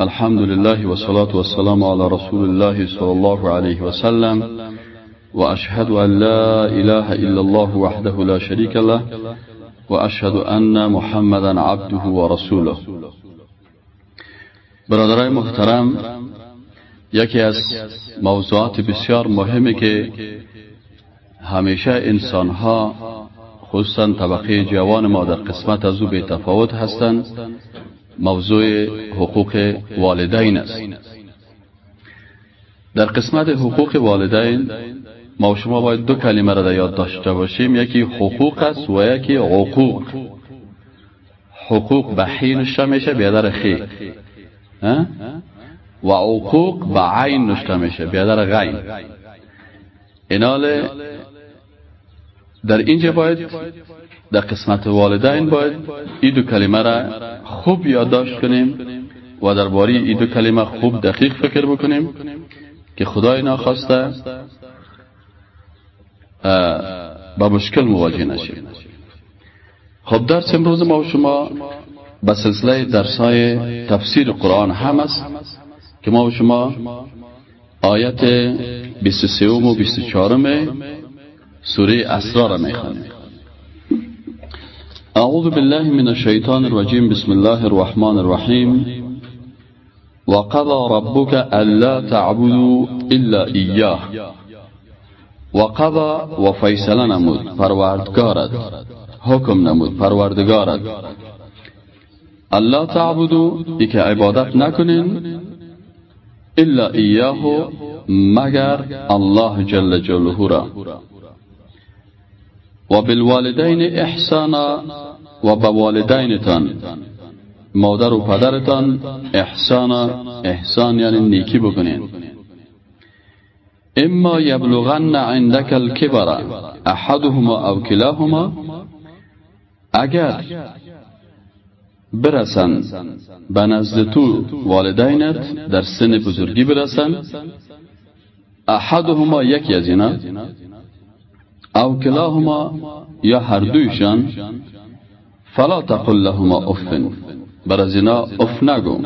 الحمد لله والصلاة والسلام على رسول الله صلى الله عليه وسلم وأشهد أن لا إله إلا الله وحده لا شريك له وأشهد أن محمدا عبده ورسوله برادرای محترم یکی از موضوعات بسیار مهمی که همیشه انسان ها خصوصا طبقه جوان ما در قسمت از أو به تفاوت هستند موضوع حقوق والدین است. در قسمت حقوق والدین ما شما باید دو کلمه را یاد داشته باشیم. یکی حقوق است و یکی عقوق. حقوق به حی نشته میشه بیادر خی. و عقوق به عین نشته میشه بیادر غین. ایناله در اینجا باید در قسمت والدین باید این دو کلمه را خوب یادداشت کنیم و درباره این دو کلمه خوب دقیق فکر بکنیم که خدای ناخواسته با مشکل مواجه نشیم. خب درس امروز ما و شما به سلسله درسای تفسیر قرآن هم است که ما و شما آیت 23 و 24 سوره اسرار می‌خوانیم. أعوذ بالله من الشيطان الرجيم. بسم الله الرحمن الرحيم. وقضى ربك ألا تعبدوا إلا إياه. وقضى وفيصل نمود پروردگارد حکم نمود پروردگارد الله تعبدوا ای که عبادت نکنین. إلا ایاه مگر الله جل جلاله را. و بالوالدین احسانا و به والدینتان مادر و پدرتان احسانا احسان یعنی نیکی بکنین. اما یبلغن عندك الكبر احدهما او كلاهما اگر برسن به نزد تو والدینت در سن بزرگی برسن احدهما یکی از اینا او کلاهما یا هر دویشان فلا تقل لهما افن بر از اینا اف نگو.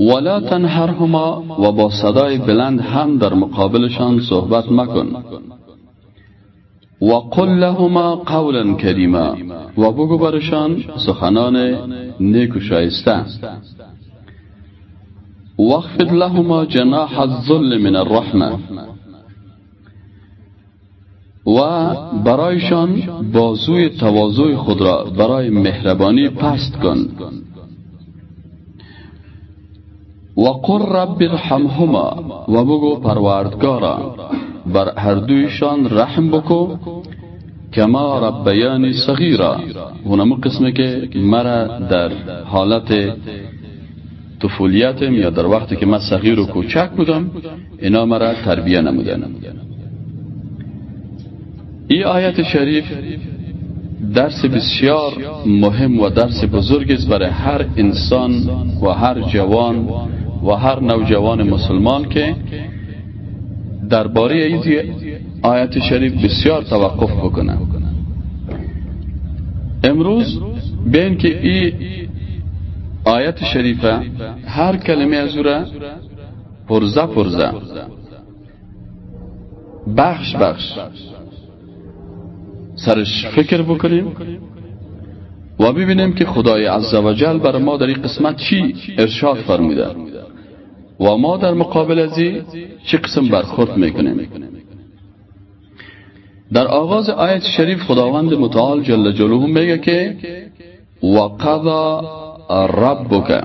ولا تنهرهما و با صدای بلند هم در مقابلشان صحبت مکن. و قل لهما قولا کریما و بگو برشان سخنان نیک و شایسته. واخفض لهما جناح الظل من الرحمه و برایشان بازوی تواضع خود را برای مهربانی پست کن. و قر رب ارحمهما و بگو پروردگارا بر هر دویشان رحم بکو کما ربیانی صغیرا. اونم قسمه که مرا در حالت طفولیتم یا در وقتی که من صغیر و کوچک بودم اینا مرا تربیه نمودن. این آیت شریف درس بسیار مهم و درس بزرگ است برای هر انسان و هر جوان و هر نوجوان مسلمان که درباره این آیت شریف بسیار توقف بکنه امروز بین که این آیت شریفه هر کلمه از را پرزه پرزه بخش بخش سرش فکر بکنیم و ببینیم که خدای عزوجل بر ما در این قسمت چی ارشاد فرموده و ما در مقابل از چه قسم برخورد می‌کنیم. در آغاز آیت شریف خداوند متعال جل جلاله میگه که و قضا ربک.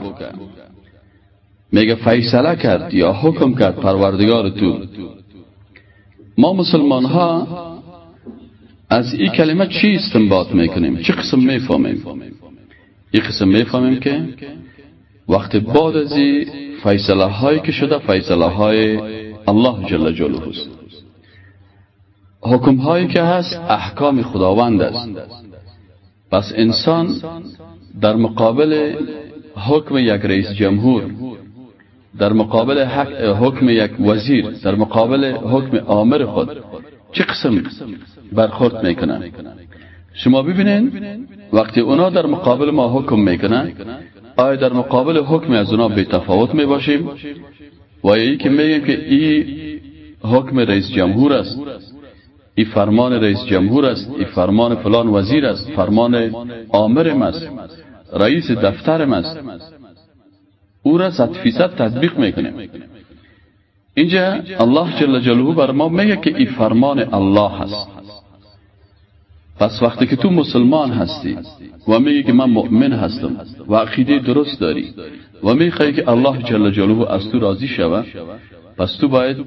میگه فیصله کرد یا حکم کرد پروردگار تو ما مسلمان ها از این کلمه چی استنباط می‌کنیم؟ چه قسم می‌فهمیم؟ این قسم می‌فهمیم که وقت بعد از فیصله هایی که شده فیصله های الله جل جلاله است. حکم هایی که هست احکام خداوند است. پس انسان در مقابل حکم یک رئیس جمهور در مقابل حکم یک وزیر در مقابل حکم آمر خود چه قسم برخورد می‌کنن؟ شما ببینین وقتی اونا در مقابل ما حکم می‌کنن آیا در مقابل حکم از اونا به تفاوت می باشیم و یا که میگیم که این حکم رئیس جمهور است این فرمان رئیس جمهور است این فرمان فلان وزیر است فرمان آمرم است رئیس دفترم است. او را صد فیصد تطبیق می‌کنیم. اینجا الله جل جلاله بر ما میگه که این فرمان الله هست. پس وقتی که تو مسلمان هستی و میگی که من مؤمن هستم و عقیده درست داری و می‌خوای که الله جل جلاله از تو راضی شوه پس تو باید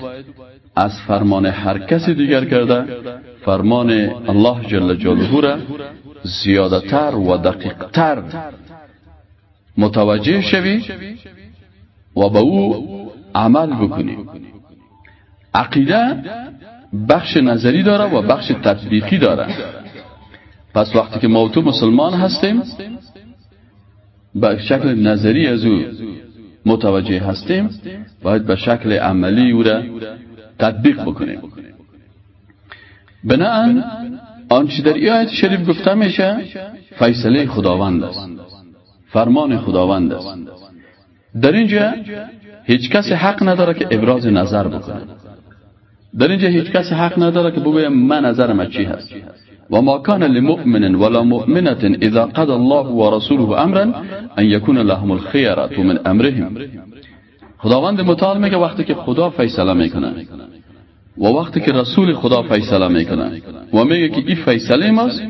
از فرمان هر کسی دیگر کرده فرمان الله جل جلاله را زیادتر و دقیقتر متوجه شوی و به او عمل بکنی. عقیده بخش نظری داره و بخش تطبیقی داره. پس وقتی که ما تو مسلمان هستیم به شکل نظری از او متوجه هستیم باید به شکل عملی او را تطبیق بکنیم. بناهن آنچه در ای آیت شریف گفته میشه فیصله خداوند است فرمان خداوند است. در اینجا هیچ کس حق نداره که ابراز نظر بکنه. در اینجا هیچ کس حق نداره که بگویم من نظرم چی هست. و ما کان لمؤمن ولا مؤمنة اذا قضى الله ورسوله امرا ان يكون لهم الخيرة من امرهم. خداوند متعال میگه وقتی که خدا فیصله می‌کنه و وقتی که رسول خدا فیصله می‌کنه و میگه که این فیصله ماست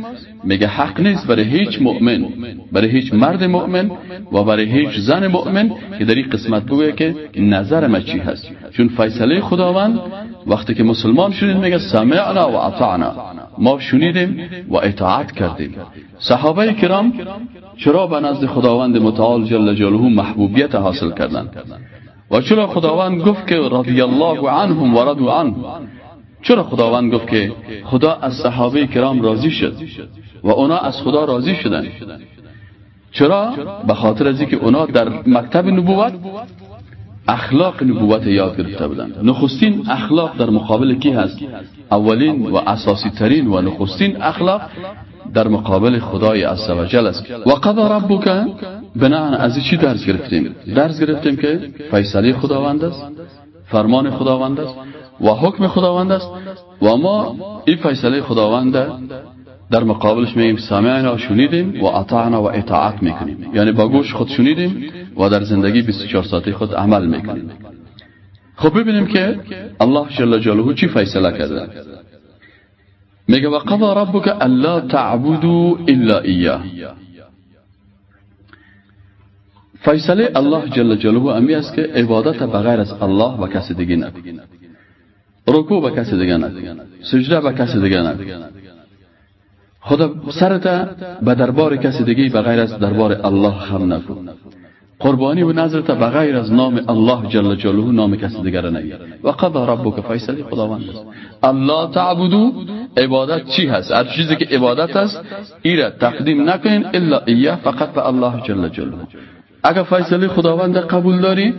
میگه حق نیست برای هیچ مؤمن برای هیچ مرد مؤمن و برای هیچ زن مؤمن که در این قسمت بگه که نظر ما چی هست. چون فیصله خداوند وقتی که مسلمان شدید میگه سمعنا و اطعنا. ما شنیدیم و اطاعت کردیم. صحابه کرام چرا به نزد خداوند متعال جل جلاله محبوبیت حاصل کردند؟ و چرا خداوند گفت که رضی الله عنهم و رضوا عنه؟ چرا خداوند گفت که خدا از صحابه کرام راضی شد؟ و اونا از خدا راضی شدن. چرا؟ به خاطر از اینکه اونا در مکتب نبوت اخلاق نبوت یاد گرفته بودند نخستین اخلاق در مقابل کی هست؟ اولین و اساسی ترین و نخستین اخلاق در مقابل خدای عزوجل است. و قضا ربک؟ بنا از چی درس گرفتیم؟ درس گرفتیم که فیصله خداوند است فرمان خداوند است و حکم خداوند است و ما این فیصله خداوند در مقابلش میگیم سامعنا شنیدیم و اطعنا و اطاعت می‌کنیم. یعنی با گوش خود شنیدیم و در زندگی 24 ساعته خود عمل می‌کنیم. خب ببینیم که الله جل جلاله چی فیصله کرده. میگه و قضا ربک الا تعبدوا الا ایاه. فیصله الله جل جلاله امی است که عبادت بغیر از الله و کسی دیگه نه. رکوع به کسی دیگه نه. سجده به کسی دیگه نه. خدا سرت به دربار کسی دیگه بغیر از دربار الله خم نکن. قربانی و نظرت بغیر از نام الله جل جلاله نام کسی دیگر نگیر. و قضا ربک فیصله خداوند است. الله تعبدو عبادت چی هست؟ هر چیزی که عبادت است ایره تقدیم نکنین الا ایه فقط به الله جل جلاله. اگر فیصله خداوند قبول داری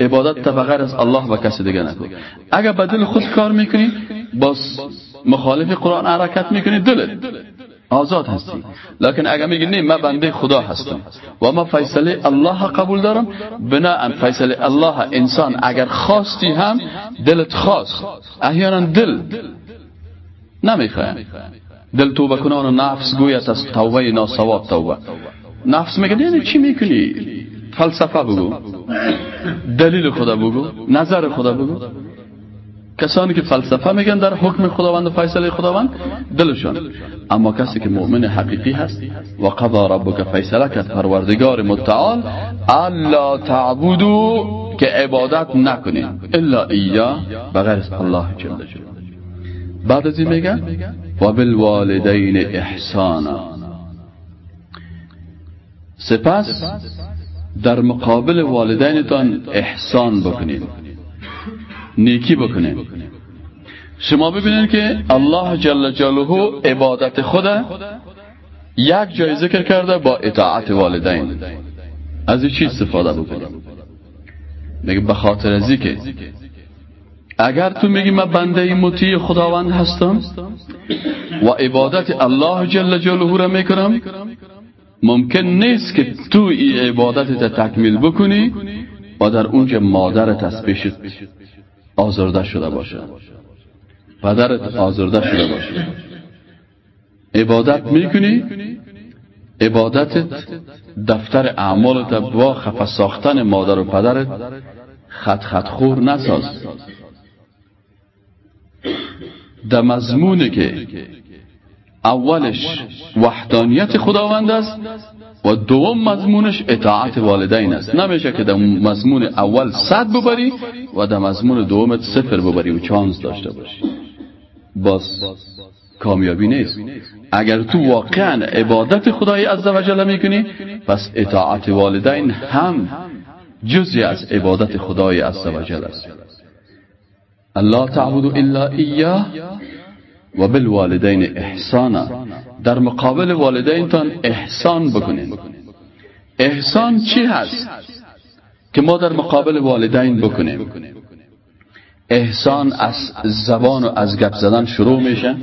عبادت تا بغیر از الله و کسی دیگه نکن. اگر بدل خود کار می‌کنی باز مخالف قرآن حرکت می‌کنی دلت. آزاد هستی. لکن اگر میگی نه من بنده خدا هستم. و ما فیصله الله قبول دارم. بنا فیصله الله انسان. اگر خواستی هم دلت خواست. احیانا دل. نمی‌خواه دل توبه کنان نفس گویت از توبه ناسواب توبه. نفس میگه نه چی می‌کنی؟ فلسفه بگو. دلیل خدا بگو. نظر خدا بگو. کسانی که فلسفه میگن در حکم خداوند و فیصله خداوند دلشان. اما کسی که مؤمن حقیقی هست و قضا ربک فیصله کرد پروردگار متعال الا تعبدو که عبادت نکنین الا ایا بغیر الله جل بعد از این میگه و بالوالدین احسانا. سپس در مقابل والدینتان احسان بکنید نیکی بکنید شما ببینید که الله جل جلاله عبادت خود یک جای ذکر کرده با اطاعت والدین. از این چی استفاده بکنید میگه به خاطر ازی که اگر تو میگی من بنده مطیع خداوند هستم و عبادت الله جل جلاله را می‌کنم ممکن نیست که تو این عبادت تکمیل بکنی و در اونجا مادرت از پیشت آزرده شده باشه. پدرت آزرده شده باشه. عبادت می‌کنی؟ عبادتت دفتر اعمالت با خفه ساختن مادر و پدرت خط خط خور نساز. در مضمونه که اولش وحدانیت خداوند است و دوم مضمونش اطاعت والدین است. نمیشه که در مضمون اول صد ببری و در مضمون دومت صفر ببری و چانس داشته باشی. باز کامیابی نیست. اگر تو واقعا عبادت خدای عزوجل می‌کنی پس اطاعت والدین هم جزی از عبادت خدای عزوجل است. الله تعبد الا ایاه و بالوالدین احسانا. در مقابل والدینتان احسان بکنید احسان چی هست؟ که ما در مقابل والدین بکنیم. احسان از زبان و از گپ زدن شروع میشه.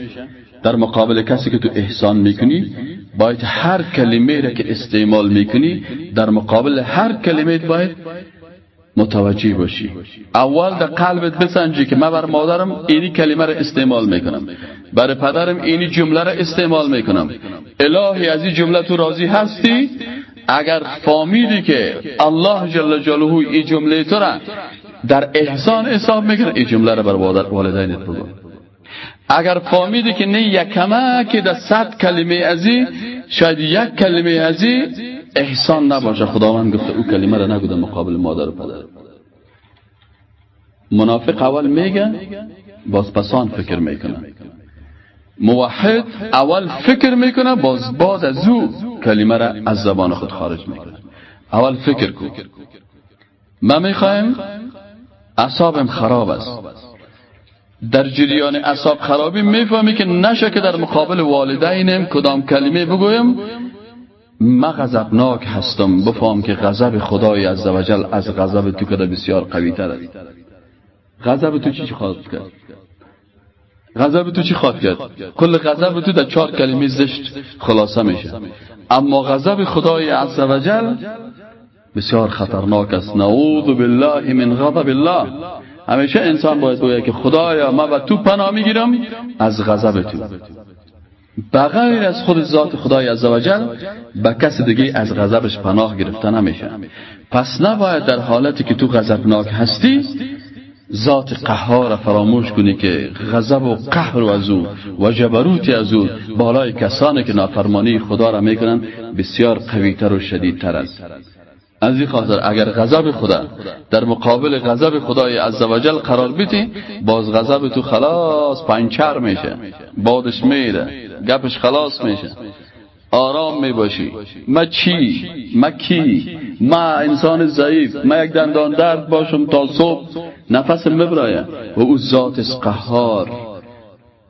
در مقابل کسی که تو احسان می‌کنی باید هر کلمه را که استعمال می‌کنی در مقابل هر کلمه باید متوجه باشی. اول در قلبت بسنجی که من بر مادرم اینی کلمه را استعمال می‌کنم. برای پدرم اینی جمله را استعمال می‌کنم. الهی از این جمله تو راضی هستی؟ اگر فامیلی که الله جل جلاله این جمله تو را در احسان حساب می‌کنه این جمله را بر والدینت بگو. اگر فامیلی که نه یکمه که در صد کلمه ازی شاید یک کلمه ازی احسان نباشه خداوند گفته او کلمه را نگوده مقابل مادر و پدر. منافق اول میگه باز پسان فکر می‌کنه. موحد اول فکر می‌کنه باز بعد از او کلمه را از زبان خود خارج می‌کنه. اول فکر کن ما می‌خوایم اصابم خراب است. در جریان اصاب خرابی می‌فهمی که نشه که در مقابل والدینم کدام کلمه بگویم ما غضبناک هستم بفهم که غضب خدای عزوجل از غضب تو کده بسیار قوی تر است. غضب تو چی خواهد کرد؟ غضب تو چی خواهد کرد؟ کل غضب تو در چهار کلمه زشت خلاصه میشه. اما غضب خدای عزوجل بسیار خطرناک است. نعوذ بالله من غضب الله. همیشه انسان باید بگه که خدایا ما و تو پناه می‌گیرم از غضب تو. بغیر از خود ذات خدای عزوجل به کس دیگه از غضبش پناه گرفته نمیشه. پس نباید در حالتی که تو غضبناک هستی ذات قهار فراموش کنی که غضب و قهر و از او و جبروت از او بالای کسانی که نافرمانی خدا را می‌کنن بسیار قویتر و شدیدتر است. از این خاطر اگر غضب خدا در مقابل غضب خدای عزوجل قرار بیتی باز غضب تو خلاص پنچر میشه بادش میره گپش خلاص میشه آرام می باشی ما چی ما کی ما انسان ضعیف ما یک دندان درد باشم تا صبح نفس مبرایم. و او ذات قهار.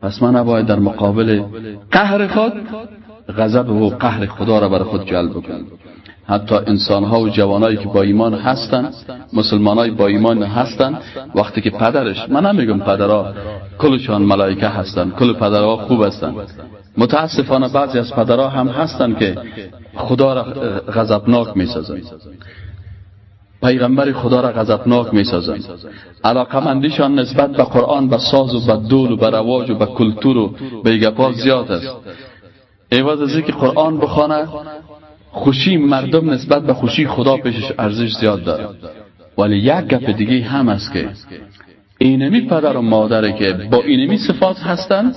پس من نباید در مقابل قهر خود غضب و قهر خدا را بر خود جلب کنم حتی انسان ها و جوانایی که با ایمان هستن مسلمان های با ایمان هستن وقتی که پدرش من نمیگم پدرها کلشان ملائکه هستن کل پدرها خوب هستن. متاسفانه بعضی از پدرها هم هستن که خدا را غضبناک می‌سازن. پیغمبر خدا را غضبناک می‌سازن. علاقمندیشان نسبت به قرآن به ساز و به دول و به رواج و به کلتور و به گپا زیاد است. ایواز از که قرآن بخوانه خوشی مردم نسبت به خوشی خدا پیشش ارزش زیاد داره. ولی یک گپ دیگه هم است که اینمی پدر و مادره که با اینمی صفات هستند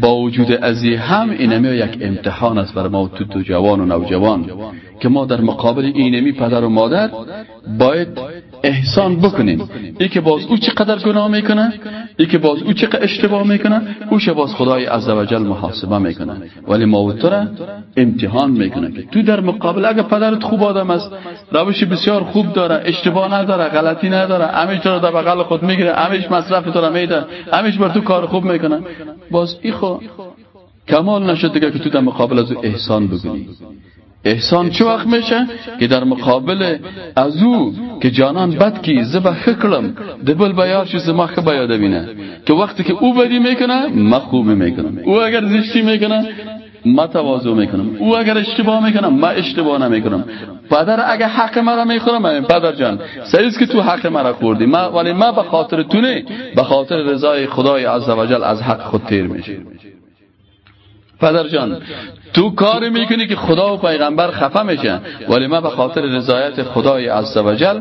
با وجود ازی هم اینمی یک امتحان است بر ما تو تو جوان و نوجوان که ما در مقابل اینمی پدر و مادر باید احسان بکنیم. ای که باز او چقدر گناه می‌کنه ای که باز او چقدر اشتباه می‌کنه اوش باز خدای عزوجل محاسبه می‌کنه. ولی ما تو را امتحان می‌کنه که تو در مقابل اگه پدرت خوب آدم است روش بسیار خوب داره اشتباه نداره غلطی نداره همیش تو در بغل خود می‌گیره همیش مصرف تو را میده همیش بر تو کار خوب می‌کنه. باز ای خو کمال نشد دیگه که تو در مقابل از احسان بکنی احسان چه وقت میشه؟ که در مقابل از او که جانان بد کی زبا خکلم دبل بیار شو زما که بیاد بینه. که وقتی که او بدی می‌کنه ما خوب می‌کنم. او اگر زشتی می‌کنه ما تواضع می‌کنم. او اگر اشتباه می‌کنم ما اشتباه نمی‌کنم. پدر اگر حق مرا می‌خورم پدر جان سریز که تو حق مرا خوردی. ما ولی ما به خاطر تو نه. به خاطر رضای خدای عزوجل از حق خود تیر میشه پدر جان تو کار می‌کنی که خدا و پیغمبر خفه میشن. ولی من به خاطر رضایت خدای عزوجل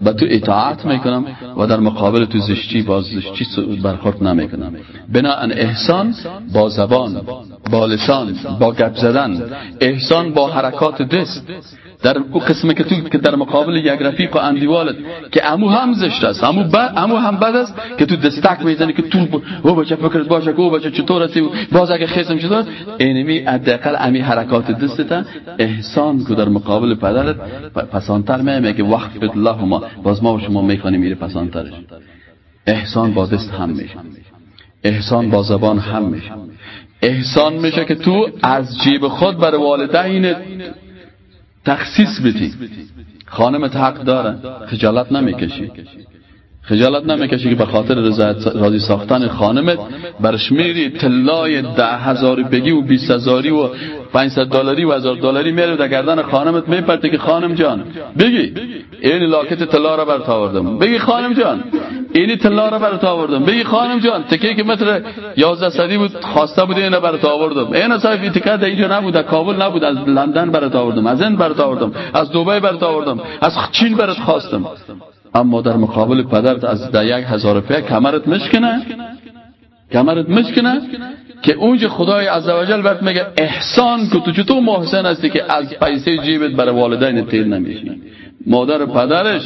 به تو اطاعت می‌کنم و در مقابل تو زشتی با زشتی برخورد نمی‌کنم. بنا ان احسان با زبان با لسان با گپ زدن. احسان با حرکات دست. در او قسمه که تو که در مقابل یک رفیق و اندیوالت که امو هم زشت است امو, امو هم بد است که تو دستک می‌زنی که تو او بچه فکرت باشه که او بچه چطور هستی باز اگه خیسم چطور اینمی حداقل امی حرکات دستت احسان که در مقابل پدرت پسانتر میمه که وقت الله ما باز ما و شما می‌خوانیم میره پسانترش. احسان با دست هم میشه. احسان با زبان هم میشه. احسان میشه که تو از جیب خود بر والدین تخصیص بدی. خانمت حق داره خجالت نمی‌کشی. خجالت نمی‌کشی که به خاطر راضی ساختن خانمت برش میری طلای ده هزاری بگی و بیست هزاری و 500 دلاری و هزار دلاری میره در گردن خانمت میپرته که خانم جان بگی این لاکت طلا را برات آوردم. بگی خانم جان اینی طلا را برات آوردم. بگی خانم جان تکه که متر 11 صدی بود خواسته بود اینو برات آوردم. این صاحب تکه اینجا نبود در کابل نبود از لندن برات آوردم از این برات آوردم از دبی برات آوردم از چین برات خواستم. اما در مقابل پدرت از ده یک هزار روپیه کمرت مشکنه؟ کمرت مشکنه؟ که اونجا خدای عزوجل برات میگه احسان که تو چطور محسن هستی که از پیسه جیبت برای والدین تیر نمیشی مادر پدرش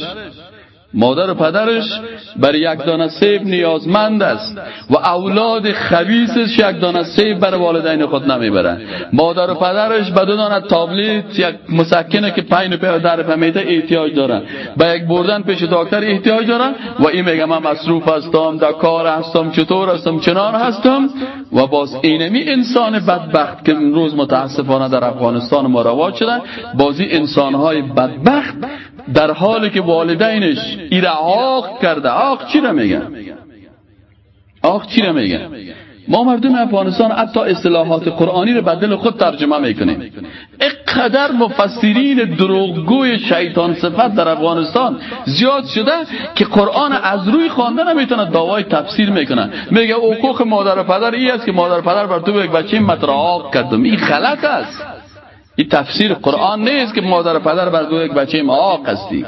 مادر و پدرش بر یک دانه سیب نیازمند است و اولاد خبیثش یک دانه سیب بر والدین خود نمی‌برن مادر و پدرش به دو دانه تابلیت یک مسکنه که پین و در فمیته احتیاج دارن به یک بردن پیش دکتر احتیاج دارن و این میگه من مصروف هستم در کار هستم چطور هستم چنان هستم و باز اینمی انسان بدبخت که روز متاسفانه در افغانستان ما رواج شدن. بازی انسانهای بدبخت در حالی که والدینش ایره آق کرده. آق چی رو میگن؟ آق چی رو میگن؟ ما مردم افغانستان حتی اصطلاحات قرآنی رو بدل خود ترجمه می‌کنیم. اقدر مفسرین دروغگوی شیطان صفت در افغانستان زیاد شده که قرآن از روی خوانده نمی‌تونه دعوای تفسیر می‌کنه. میگه حقوق مادر و پدر ای است که مادر پدر بر تو یک بچه متراق کردم. این غلط است. این تفسیر قرآن نیست که مادر پدر بر یک بچه معاق هستی.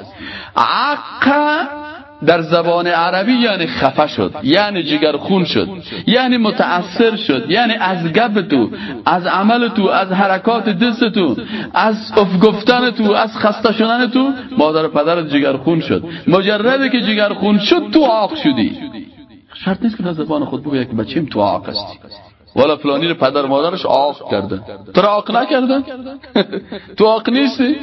عقا در زبان عربی یعنی خفه شد یعنی جگر خون شد یعنی متأثر شد یعنی از گب تو از عمل تو از حرکات دست تو از اف گفتن تو از خسته شدن تو مادر پدر جگر خون شد. مجرده که جگر خون شد تو عاق شدی. شرط نیست که در زبان خود بگوی که بچیم تو عاق هستی. والا فلانی رو پدر مادرش آق کرده تو را آق نکرده تو آق نیستی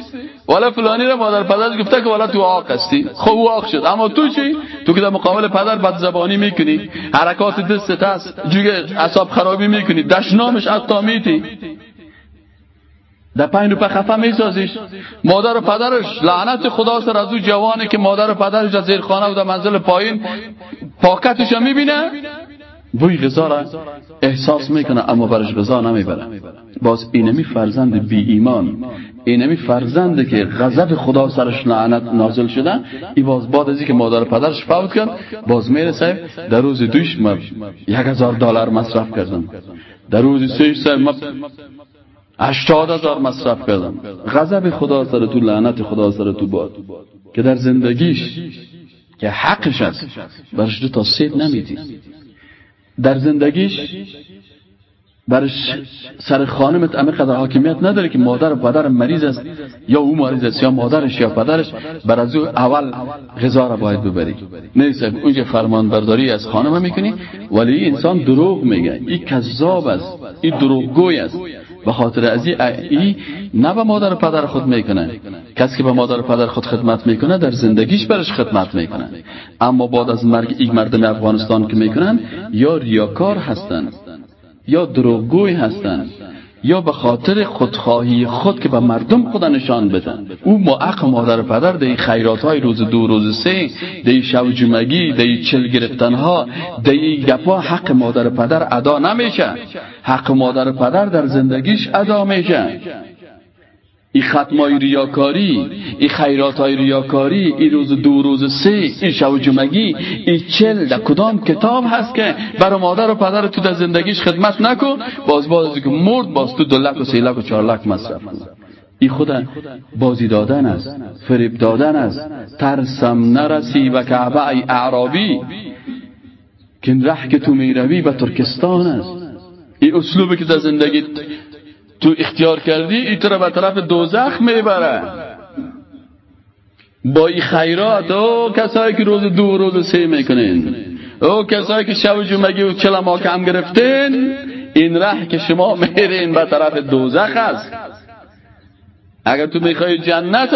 والا فلانی رو مادر پدرش گفته که والا تو آق هستی خب او آق شد اما تو چی تو که در مقابل پدر بد زبانی می‌کنی حرکات دستت هست جوگه اصاب خرابی می‌کنی دشنامش حتی میتی در پین و خفه میسازیش مادر و پدرش لعنت خدا سر از او جوانی که مادر و پدرش از زیر خانه و در منزل پایین پاکتش می‌بینه بوی غذا را احساس می‌کنه اما برش غذا نمی‌بره. باز اینمی فرزند بی ایمان اینمی فرزند که غضب خدا سرش لعنت نازل شده. ای باز بعد از که مادر پدرش فوت کرد باز می‌رسه در روز دوش ما یک هزار دلار مصرف کردم. در روز سهش سه ما هشتاد هزار مصرف کردم. غضب خدا سر تو لعنت خدا سر تو باد. که در زندگیش که حقش است برش تا سید نمیدی. در زندگیش برش سر خانمت امه قدر حاکمیت نداره که مادر و پدر مریض است یا او مریض است یا مادرش یا پدرش بر از او اول غذا را باید ببری. نیست اونجا فرمان برداری از خانم می‌کنی ولی انسان دروغ میگه. این کذاب است این دروغگوی است. به خاطر از این نه به مادر و پدر خود می‌کنه. کسی که به مادر و پدر خود خدمت می‌کنه در زندگیش برش خدمت می‌کنه. اما بعد از مرگ این مردم افغانستان که می‌کنن یا ریاکار هستند یا دروغگوی هستند یا به خاطر خودخواهی خود که به مردم خدا نشان بدن. او معق مادر پدر دی خیرات های روز دو روز سه دی شب جمعگی دی چل گرفتن ها دی گپا حق مادر پدر ادا نمیشه. حق مادر پدر در زندگیش ادا میشه. ای ختمای ریاکاری ای خیرات های ریاکاری ای روز دو روز سه ای شب جمعگی ای چل در کدام کتاب هست که برای مادر و پدر تو در زندگیش خدمت نکن؟ باز باز که مرد باز تو دو لک و سه لک و چهار لک مصرف کن. ای خود بازی دادن است فریب دادن است. ترسم نرسی و کعبه ای اعرابی. که ره که تو می‌روی به ترکستان است. ای اسلوبی که در زندگی تو اختیار کردی این طرف به طرف دوزخ می‌بره. با این خیرات او کسایی که روز دو روز سه می‌کنین. او کسایی که شب جمعگی و چلما کم گرفتین این ره که شما میرین به طرف دوزخ است. اگر تو می‌خوای جنت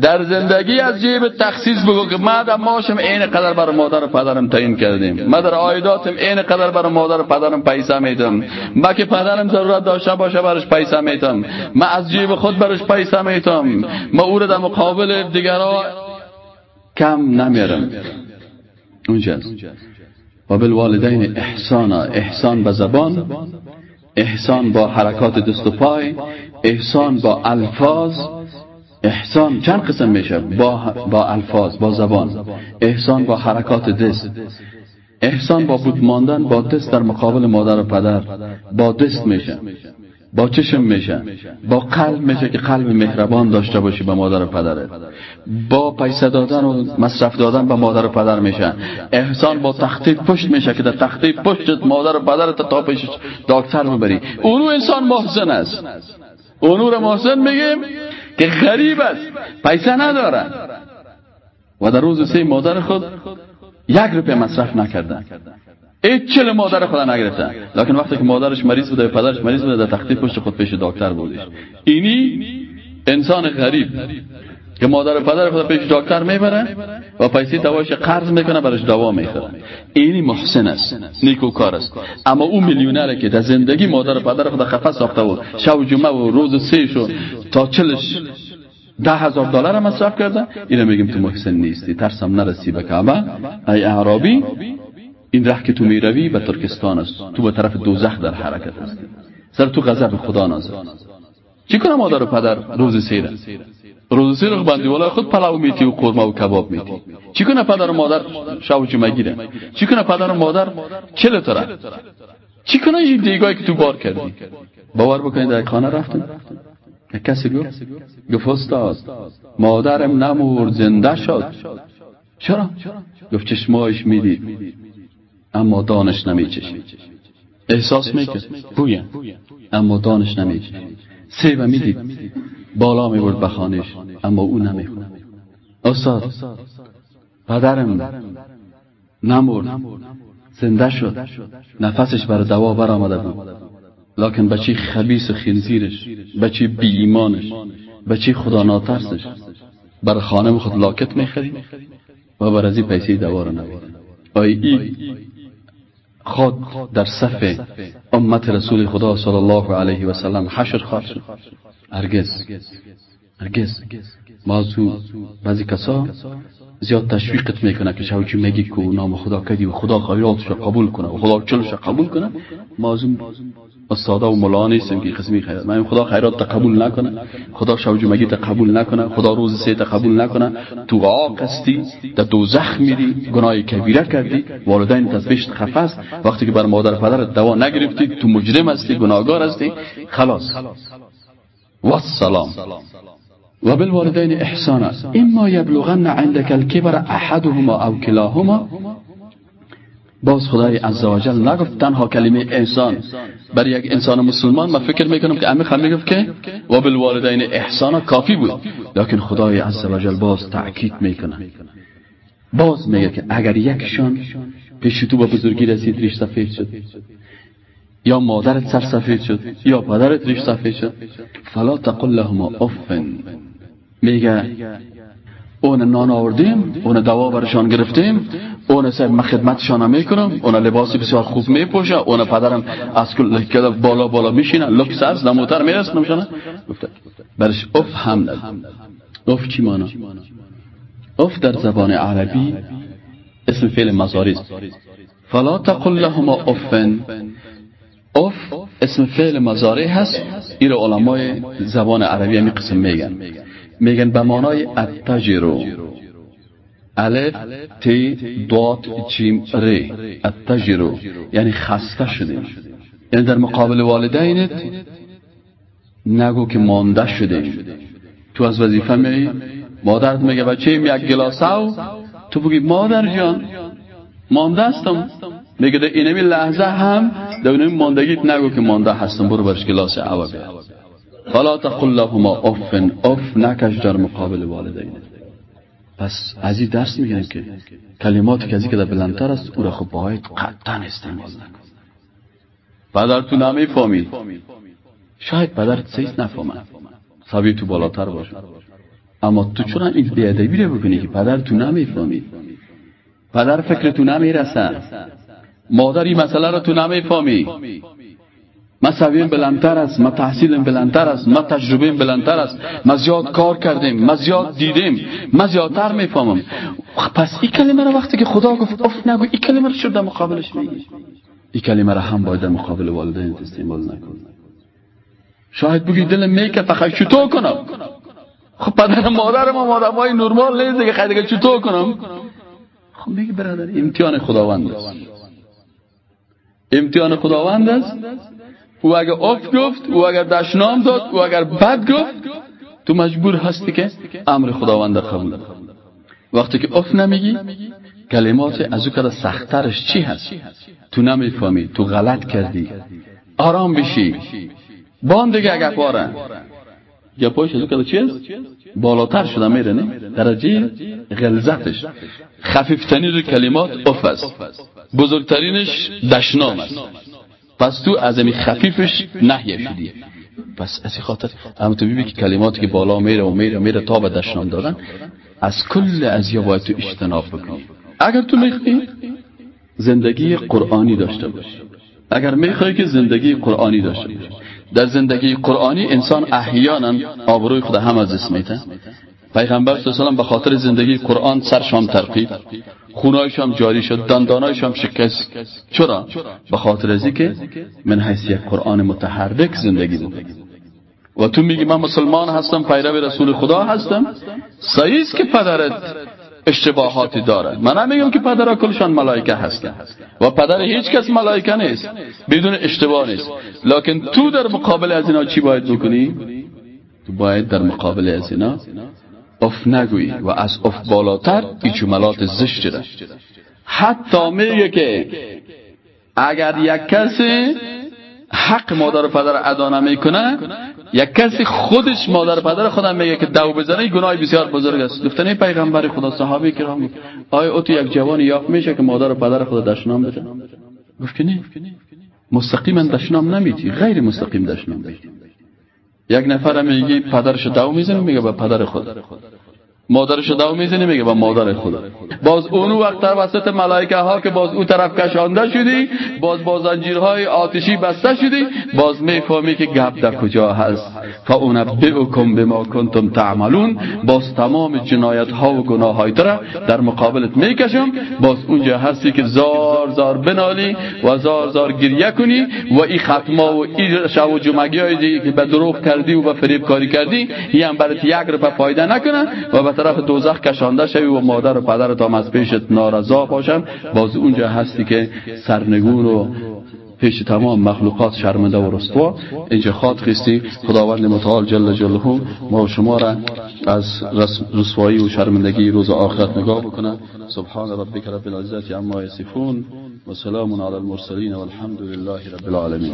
در زندگی از جیب تخصیص بگو که ما در ماشم این قدر بر مادر و پدرم تعیین کردیم. ما در آیداتم این قدر بر مادر و پدرم پیسه میتم ما که پدرم ضرورت داشته باشه برش پیسه میتم ما از جیب خود برش پیسه میتم ما او رو در مقابل دیگرها کم نمیرم اونجاست و بالوالدین احسانا. احسان به زبان احسان با حرکات دست و پای احسان با الفاظ احسان چند قسم میشه؟ با, با الفاظ با زبان. احسان با حرکات دست. احسان با بود ماندن با دست در مقابل مادر و پدر. با دست میشه. با چشم میشه. با قلب میشه که قلب مهربان داشته باشی به مادر و پدرت. با پیسه دادن و مصرف دادن به مادر و پدر میشه. احسان با تخته پشت میشه که در تخته پشتت مادر و پدرت تا پیش دکتر ببری. اونو انسان محسن است. اونو رو محسن میگیم که غریب است پیسه نداره. و در روز سه مادر خود یک روپیه مصرف نکردن. هیچ چل مادر خدا نگرفتن. لکن وقتی که مادرش مریض بوده پدرش مریض بوده در تختی پشت خود پیش دکتر بودش. اینی انسان غریب. که مادر پدر خود پیش دکتر می‌بره و پیسی دواش قرض می‌کنه برش دوا می‌خوره. اینی محسن است نیکو کار است. اما او میلیونره که در زندگی مادر پدر خود خفه ساخته بود. شب جمعه و روز سه شو تا چلش ده هزار دلار مصرف کرده. اینو میگیم تو محسن نیستی. ترسم نرسی به کعبه. ای اعرابی این ره که تو می‌روی به ترکستان است. تو به طرف دوزخ در حرکت است سر تو غضب خدا نازل. چی کنه مادر و پدر؟ روز سیره روز سیر بندی والا خود پلاو میتی و قرمه و کباب میتی. چی کنه پدر و مادر؟ شب جمعه گیره چی کنه پدر و مادر؟ چله تره چی کنه این دیگایی که تو بار کردی؟ باور بکنید در خانه رفتن کسی گفت گفت استاد مادرم نمور زنده شد. چرا؟ گفت چشمایش می‌دید اما دانش نمیچشید احساس می‌کرد بویم اما دانش نمیچشید سه و می‌دید بالا می‌برد به خانش اما او نمی‌خوند. استاد پدرم نمرد. زنده شد. نفسش بر دوا برآمده بود. لکن بچی خبیس خنزیرش بچی بی ایمانش بچی خدا ناترسش. بر خانم خود لاکت می‌خرید و بر ازی دوا رو آی ای. خود در صف امت رسول خدا صلی الله علیه و سلم حشر خواهد شد. هرگز. هرگز. موضوع بعضی کسا زیاد تشویقت می‌کنه که شوچی میگی که نام خدا کدی و خدا خیراتش قبول کنه و خدا چلش قبول کنه. موضوع استادا و مولا نیستم که قسمی خیرات من خدا خیرات قبول نکنه. خدا شوجو مگی قبول نکنه. خدا روز سه قبول نکنه. تو عاق هستی در دوزخ میری. گناه کبیره کردی. والدین تسبیشت خفاست وقتی که بر مادر پدر دوا نگرفتی تو مجرم هستی گناهگار هستی. خلاص. والسلام. وبالوالدين إحسانا إما يبلغن عندك الكبر أحدهما أو كلاهما باز خدای عزوجل نگفت تنها کلمه احسان برای یک انسان مسلمان من فکر می‌کنم که امی می‌گفت که و بالوالدین احسان کافی بود. لکن خدای عزوجل باز تاکید می‌کنه باز میگه که اگر یکشان پیش تو به بزرگی رسید ریش سفید شد. یا مادرت سر سفید شد یا پدرت ریش سفید شد. فلا تقل لهما افن. میگه اون نان آوردیم اون دوا برشان گرفتیم اون سر من خدمتشان می‌کنم. اون لباسی بسیار خوب میپوشه اون پدرم از کل بالا بالا میشینه لکس از نموتر می‌رسن میشنه گفته برش اف هم ند اف چی معنا؟ اف در زبان عربی اسم فعل مضارع فلا تقل لهما اف اف اسم فعل مضارع هست. این علمای زبان عربی همی قسم میگن. میگن به معنای اتضجر. الف تی ضاد جیم ری اتضجر یعنی خسته شدیم یعنی در مقابل والدینت نگو که مانده شدیم تو از وظیفه می مادرت میگه بچه یک گلاس او تو بگی مادر جان مانده هستم میگه در اینمی لحظه هم در اینمی ماندگیت نگو که مانده هستم برو برش گلاس او بیار فلا تقل لهما اف اف نکش در مقابل والدین پس از این درس میگن که کلماتی که از که بلندتر است او را خب باید قطعا استعمال نکن. پدر تو نمی‌فهمید شاید پدرت سیز نفهمد سبی تو بالاتر باشه اما تو چرا این بیادبی رو بکنی که پدر تو نمی‌فهمید پدر فکر تو نمی‌رسه مادر این مسئله رو تو نمی‌فهمی ما سویم بلندتر است ما تحصیلم بلندتر است ما تجربیم بلندتر است ما زیاد کار کردیم ما زیاد دیدیم ما زیادتر می‌فهمم. پس این کلمه را وقتی که خدا گفت اف نگو این کلمه رو شد مقابلش میگی؟ این کلمه را هم باید در مقابل والدین استعمال نکن شاید بگی دلم میکه فقط چطور کنم؟ خب پدر مادر ما مادر های نرمال نیست دیگه خیلی چطور کنم؟ خب میگه برادر امتحان خداوند است. امتحان خداوند است. او اگر اف گفت او اگر دشنام داد او اگر بد گفت تو مجبور هستی که امر خداوند قبول وقتی که اف نمیگی کلمات از او کده سخترش چی هست؟ تو نمی‌فهمی تو غلط کردی. آرام بشی. بان دیگه اگر پاره. گپاش از او کده چی هست؟ بالاتر شده میره نه درجه غلظتش. خفیفترین کلمات اف است. بزرگترینش دشنام است. پس تو از خفیفش نهیه شدی پس از خاطر اما تو که کلماتی که بالا میره و میره میره تا به دشنام دادن از کل از یا باید تو اجتناب بکنی. اگر تو می‌خوای زندگی قرآنی داشته باش اگر می‌خوای که زندگی قرآنی داشته باش در زندگی قرآنی انسان احیانا آبروی خود هم از اسم میته پیغمبر صلی الله به خاطر زندگی قرآن سرشام ترقید. خونایش هم جاری شد دندانایش هم شکست. چرا؟ به خاطر ازی که من حیث یک قرآن متحرک زندگی بود و تو میگی من مسلمان هستم پیرو رسول خدا هستم؟ است که پدرت اشتباهاتی داره من نمیگم که پدر کلشان ملائکه هستن. و پدر هیچ کس ملائکه نیست. بدون اشتباه نیست. لکن تو در مقابل از اینا چی باید بکنی؟ تو باید در مقابل از اینا اف نگویی و از اف بالاتر ای جملات زشتی را حتی میگه که اگر یک کسی حق مادر و پدر ادا نمی‌کنه یک کسی خودش مادر و پدر خودم میگه که دو بزنه گناه بسیار بزرگ است. گفتن پیغمبر خدا صحابه کرام آیا او یک جوان یافت میشه که مادر و پدر خدا دشنام بده؟ گفت که نه. مستقیما دشنام نمیتی غیر مستقیم دشنام میتی یک نفر میگه پدرش دو می‌زنه میگه به پدر خود. مادرش دو می‌زنه میگه با مادر خدا باز اون وقت توسط ملائکه ها که باز او طرف کشانده شدی باز با زنجیرهای آتشی بسته شدی باز می‌فهمی که گپ در کجا هست. فاونبئکم بما کنتم تعملون. باز تمام جنایت ها و گناه های را در مقابلت می‌کشم. باز اونجا هستی که زار زار بنالی و زار زار گریه کنی و این ختما و این شو و جمعگی که به دروغ کردی و به فریب کاری کردی این هم برات یک رو فایده نکنه و طرف دوزخ کشانده شوی و مادر و پدر تا از پیشت نارضا باشن باز اونجا هستی که سرنگون و پیش تمام مخلوقات شرمنده و رسوا. اینجا خاط خیستی. خداوند متعال جل جلاله ما و شما را از رسوایی و شرمندگی روز آخرت نگاه بکنه. سبحان ربک رب العزت عما یصفون و سلام علی المرسلین والحمد لله رب العالمین.